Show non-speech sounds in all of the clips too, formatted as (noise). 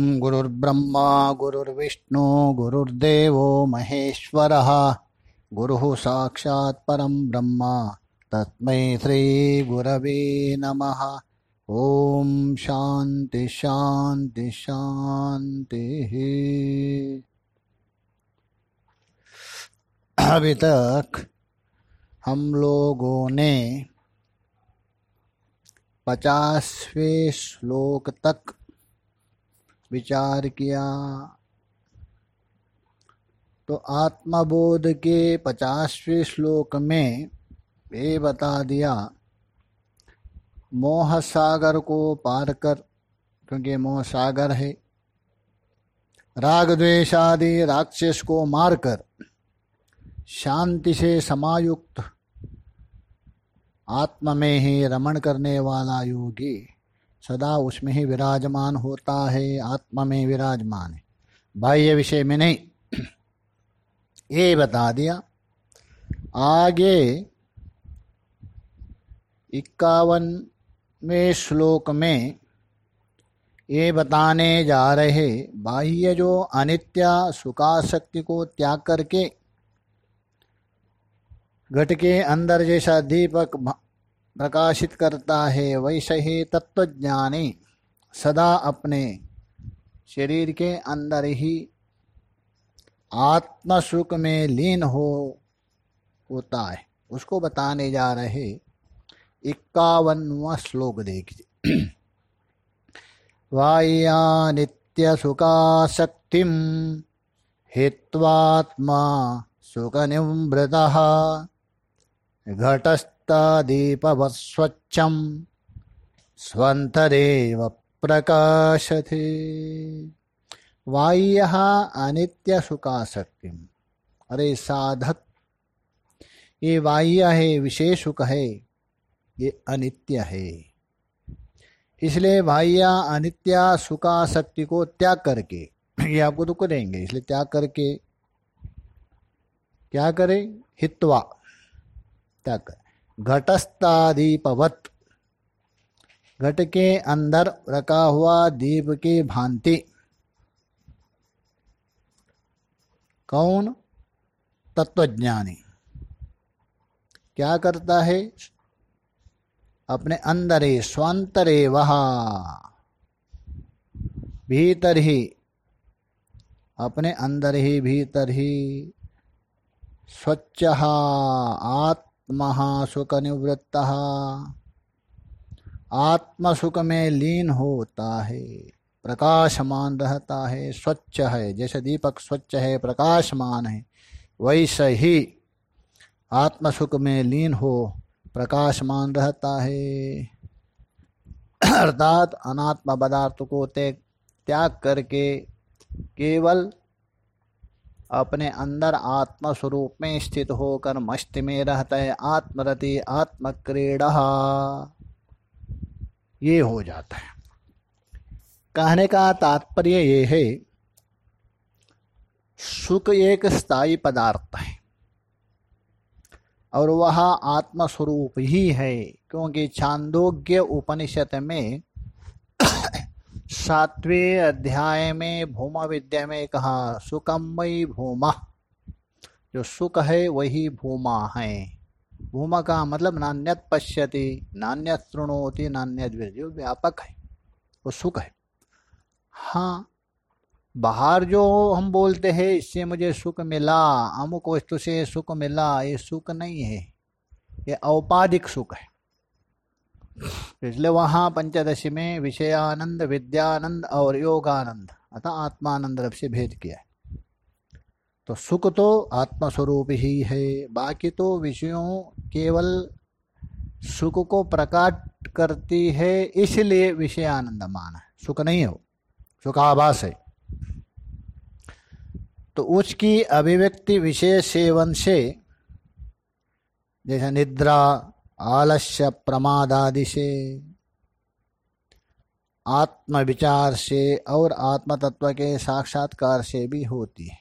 ॐ गुरुर्ब्रह्मा, गुरुर्विष्णु, गुरुर्देवो महेश्वरः। गुरुः साक्षात् परं ब्रह्म। तस्मै श्रीगुरवे नमः। ॐ शान्ति शान्ति शान्तिः अभी तक हम लोगों ने पचासवें श्लोक तक विचार किया। तो आत्मबोध के पचासवें श्लोक में ये बता दिया, मोह सागर को पार कर, क्योंकि मोह सागर है, राग द्वेषादि राक्षस को मारकर शांति से समायुक्त आत्मा में ही रमण करने वाला योगी। सदा उसमें ही विराजमान होता है, आत्मा में विराजमान है। बाह्य विषय में नहीं। (clears throat) ये बता दिया। आगे इक्यावनवें श्लोक में ये बताने जा रहे, बाह्य जो अनित्य सुखाशक्ति को त्याग करके, घट के अंदर जैसा दीपक प्रकाशित करता है वैसे ही तत्वज्ञानी। सदा अपने शरीर के अंदर ही आत्म सुख में लीन हो, होता है। उसको बताने जा रहे इक्यावनवा श्लोक देखिए। (clears throat) वाया नित्य सुखाशक्ति हित्वात्मा सुख निवृत घटस्थ दीपवत्स्वच्छं स्वन्तरेव प्रकाशते। बाह्यः अनित्यसुखासक्तिम् अरे साधक, ये बाह्य है, विशेष सुख है, ये अनित्य है। इसलिए बाह्य अनित्य सुखाशक्ति को त्याग करके, ये आपको दुख देंगे, इसलिए त्याग करके, क्या करें? हित्वा, त्याग कर। घटस्थादीपवत। घट के अंदर रखा हुआ दीप की भांति। कौन? तत्वज्ञानी। क्या करता है? अपने अंदर ही स्वांतरे वहा। भीतर ही। अपने अंदर ही भीतर ही। स्वच्छ आत्म महासुख निवृत्त आत्मसुख में लीन होता है, प्रकाशमान रहता है, स्वच्छ है। जैसे दीपक स्वच्छ है, प्रकाशमान है, वैसे ही आत्मसुख में लीन हो, प्रकाशमान रहता है। अर्थात अनात्म पदार्थ को त्याग करके केवल अपने अंदर आत्म स्वरूप में स्थित होकर मस्त में रहता है, आत्मरति, आत्मक्रीड़ा। ये हो जाता है। कहने का तात्पर्य ये है, सुख एक स्थायी पदार्थ है और वह आत्मस्वरूप ही है, क्योंकि छांदोग्य उपनिषद में सातवें अध्याय में भूमा विद्या में कहा सुखमयी भूमा। जो सुख है, वही भूमा है। भूमा का मतलब नान्यत पश्यति, नान्यत तृणोति नान्यत जो व्यापक है, वो सुख है। हाँ बाहर जो हम बोलते हैं, इससे मुझे सुख मिला, अमुक वस्तु से सुख मिला, ये सुख नहीं है। ये औपाधिक सुख है। इसलिए वहाँ पंचदशी में विषयानंद, विद्यानंद और योगानंद, अतः आत्मानंद रूप से भेद किया है। तो सुख तो आत्मस्वरूप ही है, बाकी तो विषयों केवल सुख को प्रकट करती है, इसलिए विषयानंद मान है। सुख नहीं हो सुखाभास है। तो उसकी अभिव्यक्ति विषय सेवन से, जैसे निद्रा आलस्य प्रमादादि से आत्म विचार से और आत्म तत्व के साक्षात्कार से भी होती है।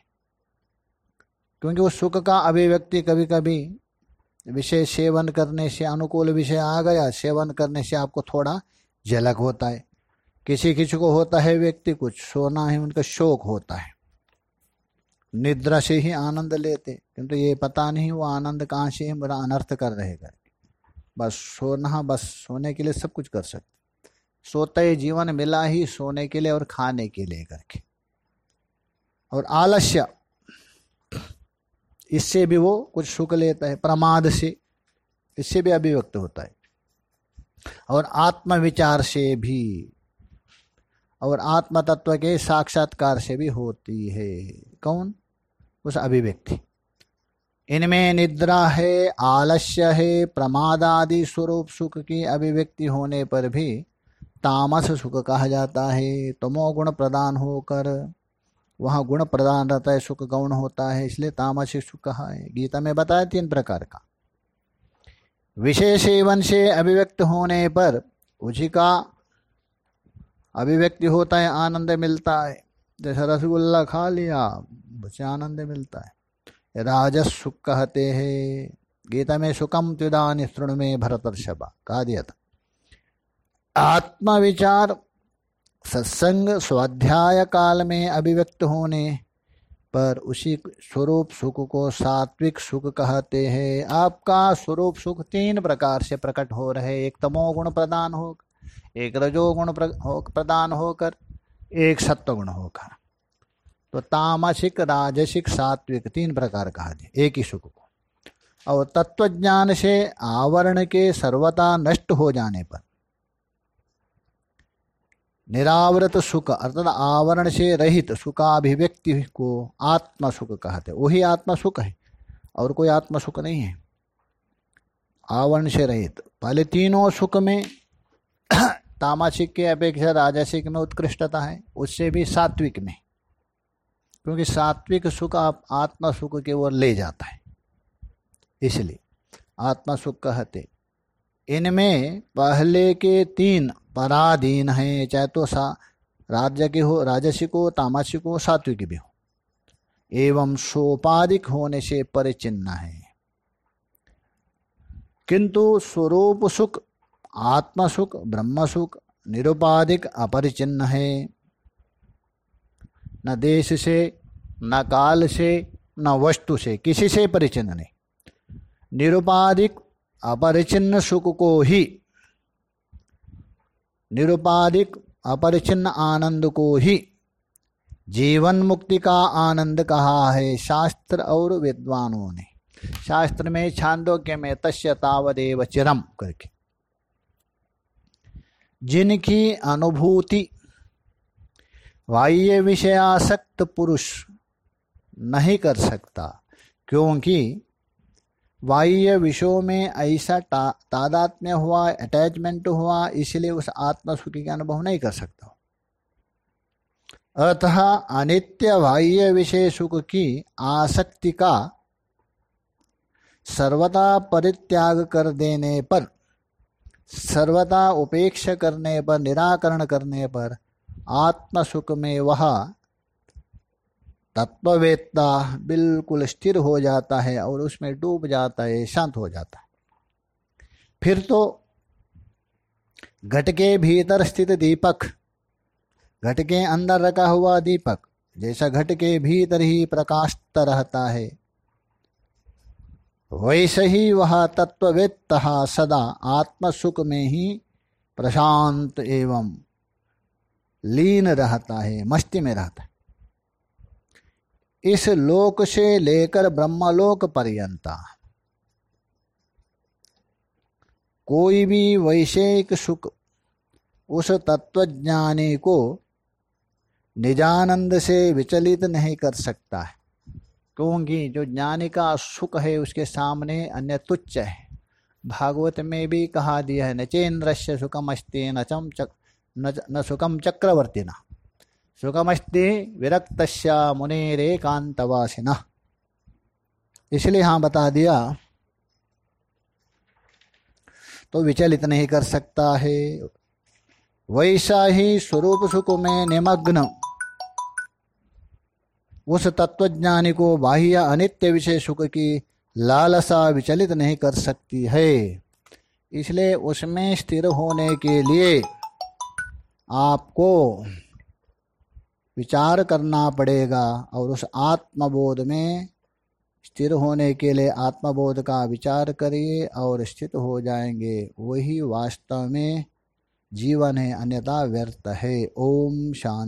क्योंकि उस सुख का अभिव्यक्ति कभी कभी विषय सेवन करने से अनुकूल विषय आ गया, सेवन करने से आपको थोड़ा झलक होता है। किसी किसी को होता है व्यक्ति कुछ, सोना ही उनका शौक होता है। निद्रा से ही आनंद लेते, किंतु ये पता नहीं वो आनंद कहाँ से बड़ा अनर्थ कर रहेगा। बस सोना, बस सोने के लिए सब कुछ कर सकते। सोते ही जीवन मिला ही सोने के लिए और खाने के लिए करके। और आलस्य, इससे भी वो कुछ सुख लेता है, प्रमाद से, इससे भी अभिव्यक्त होता है। और आत्मविचार से भी, और आत्म तत्व के साक्षात्कार से भी होती है। कौन? उस अभिव्यक्ति। इनमें निद्रा है, आलस्य है प्रमाद आदि स्वरूप सुख की अभिव्यक्ति होने पर भी तामस सुख कहा जाता है। तमो गुण प्रदान होकर वहाँ गुण प्रदान रहता है, सुख गौण होता है, इसलिए तामसिक सुख कहा है। गीता में बताया तीन प्रकार का। विशेष एवं से अभिव्यक्त होने पर उसी का अभिव्यक्ति होता है, आनंद मिलता है। जैसे रसगुल्ला खा लिया उसे आनंद मिलता है। राजस सुख कहते हैं गीता में सुखम त्युदान स्तृण में भरतर्षभा। कहा दिया था। आत्मविचार सत्संग स्वाध्याय काल में अभिव्यक्त होने पर उसी स्वरूप सुख को सात्विक सुख कहते हैं आपका स्वरूप सुख तीन प्रकार से प्रकट हो रहे। एक तमोगुण प्रदान हो एक रजोगुण प्रदान होकर, एक सत्वगुण होकर। तो तामसिक, राजसिक, सात्विक तीन प्रकार कहा एक ही सुख को। और तत्वज्ञान से आवरण के सर्वता नष्ट हो जाने पर निरावृत सुख, अर्थात आवरण से रहित सुखाभिव्यक्ति को आत्म सुख कहते वही आत्म सुख है और कोई आत्म सुख नहीं है। आवरण से रहित। पहले तीनों सुख में (clears throat) तामासिक के अपेक्षा, राजसिक में उत्कृष्टता है, उससे भी सात्विक में। क्योंकि सात्विक सुख आप आत्मा सुख के ओर ले जाता है। इसलिए आत्मा सुख कहते, इनमें पहले के तीन पराधीन हैं, चाहे तो सा राज्य के हो राजसिक हो तामसिक हो सात्विक भी हो। एवं सोपाधिक होने से परिचिन्न है। किंतु स्वरूप सुख, आत्म सुख, ब्रह्म सुख, निरुपाधिक अपरिचिन्न है। न देश से न काल से, न वस्तु से, किसी से परिचिन्न नहीं। निरुपाधिक अपरिचिन्न सुख को ही, निरुपाधिक अपरिचिन्न आनंद को ही जीवन मुक्ति का आनंद कहा है शास्त्र और विद्वानों ने। शास्त्र में छांदोग्य में तस्य तावदेव चिरम करके। जिनकी अनुभूति बाह्य विषयासक्त पुरुष नहीं कर सकता क्योंकि बाह्य विषयों में ऐसा ता, तादात्म्य हुआ अटैचमेंट हुआ इसलिए उस आत्म सुखी का अनुभव नहीं कर सकता। अतः अनित्य बाह्य विषय सुख की आसक्ति का सर्वता परित्याग कर देने पर सर्वता उपेक्षा करने पर निराकरण करने पर आत्म सुख में वह तत्ववेत्ता बिल्कुल स्थिर हो जाता है और उसमें डूब जाता है, शांत हो जाता है। फिर तो घट के भीतर स्थित दीपक घट के अंदर रखा हुआ दीपक, जैसा घट के भीतर ही प्रकाशत रहता है। वैसे ही वह तत्ववेत्त सदा आत्म सुख में ही प्रशांत एवं लीन रहता है, मस्ती में रहता है। इस लोक से लेकर ब्रह्मलोक पर्यंता। कोई भी वैषयिक सुख उस तत्वज्ञानी को निजानंद से विचलित नहीं कर सकता है, क्योंकि जो ज्ञानी का सुख है उसके सामने अन्य तुच्छ है। भागवत में भी कहा दिया है न चेन्द्र से सुखम अस्ति न चम चक न सुखम चक्रवर्ती ना सुखमस्ति विरक्त मुनेरेकांतवासिना इसलिए हाँ बता दिया तो विचलित नहीं कर सकता है। वैसा ही स्वरूप सुख में निमग्न। उस तत्वज्ञानी को बाह्य अनित्य विषय सुख की लालसा विचलित नहीं कर सकती है। इसलिए उसमें स्थिर होने के लिए आपको विचार करना पड़ेगा और उस आत्मबोध में स्थिर होने के लिए आत्मबोध का विचार करिए और स्थित हो जाएँगे। वही वास्तव में जीवन है, अन्यथा व्यर्थ है। ओम शांति।